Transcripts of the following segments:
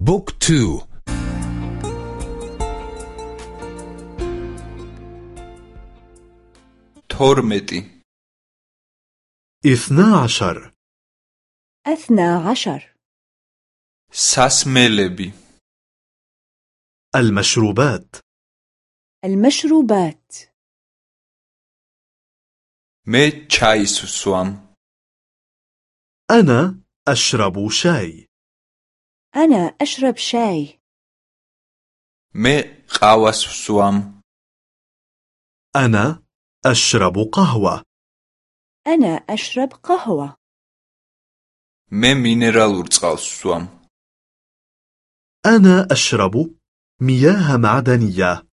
Book 2 თორმეტი. اثنا عشر أثنى عشر სასმელები. المشروبات. المشروبات. მე ჩაის ვსვამ أنا أشرب شاي. أنا أشرب شاي مي قاواس سوام أنا أشرب قهوة أنا أشرب قهوة مي مينرالور წყალს سوام أنا أشرب مياه معدنية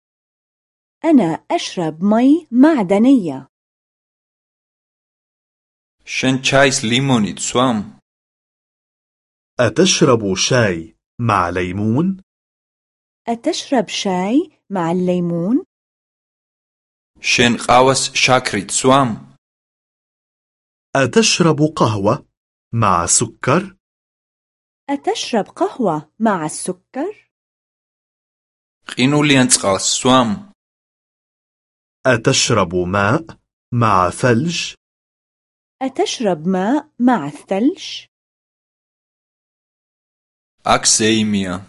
أنا أشرب مي معدنية شن چايس ليمونيت سوام أتشرب شاي مع ليمون؟ أتشرب شاي مع الليمون؟ შენ ყავას შაქრით სვამ أتشرب قهوة مع سكر؟ أتشرب قهوة مع السكر؟ ყინულიან წყალს სვამ أتشرب ماء مع ثلج؟ أتشرب ماء مع الثلج؟ أكسيميا.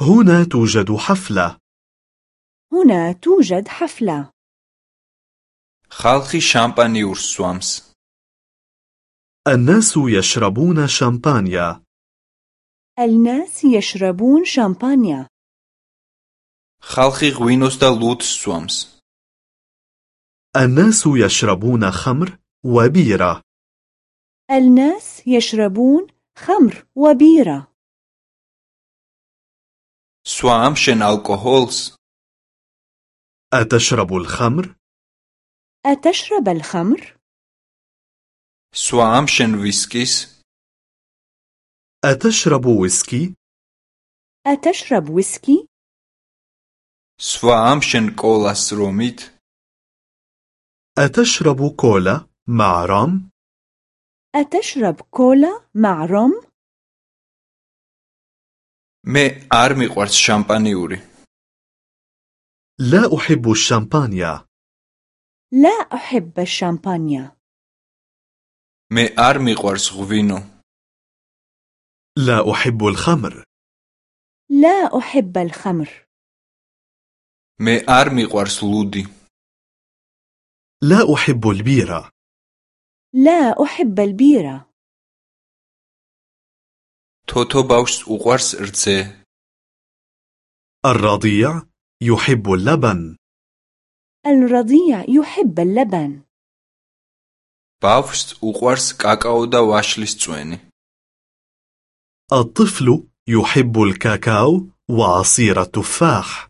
هنا توجد حفلة. هنا توجد حفلة. خالخي شامباني ورسوامس. الناس يشربون شامبانيا الناس يشربون شامبانيا ხალხი ღვინოს და ლუდს სვამს الناس يشربون خمر وبيرة الناس يشربون خمر وبيرة სვამ შენ ალკოჰოლს? أتشرب الخمر؟ أتشرب الخمر؟ სვამ შენ ვისკის أتشرب ويسكي؟ أتشرب ويسكي؟ სვამ შენ კოლას რომით? أتشرب كولا مع روم؟ أتشرب كولا مع روم؟ მე არ მიყვარს შამპანიური لا أحب الشامبانيا لا أحب الشامبانيا მე არ მიყვარს ღვინო لا أحب الخمر لا أحب الخمر მე არ მიყვარს ლუდი لا أحب البيرة لا أحب البيرة თოთო ბავშვს უყვარს რძე الرضيع يحب اللبن الرضيع يحب اللبن ბავშვს უყვარს კაკაო და ვაშლის წვენი الطفل يحب الكاكاو وعصير التفاح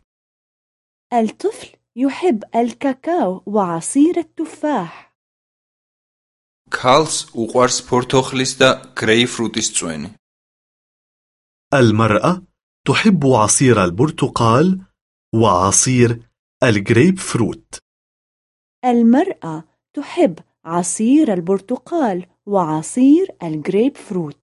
الطفل يحب الكاكاو وعصير التفاح ქალს უყვარს ფორთოხლის და გრეიფრუტის წვენი المرأة تحب عصير البرتقال وعصير الجريب فروت المرأة تحب عصير البرتقال وعصير الجريب فروت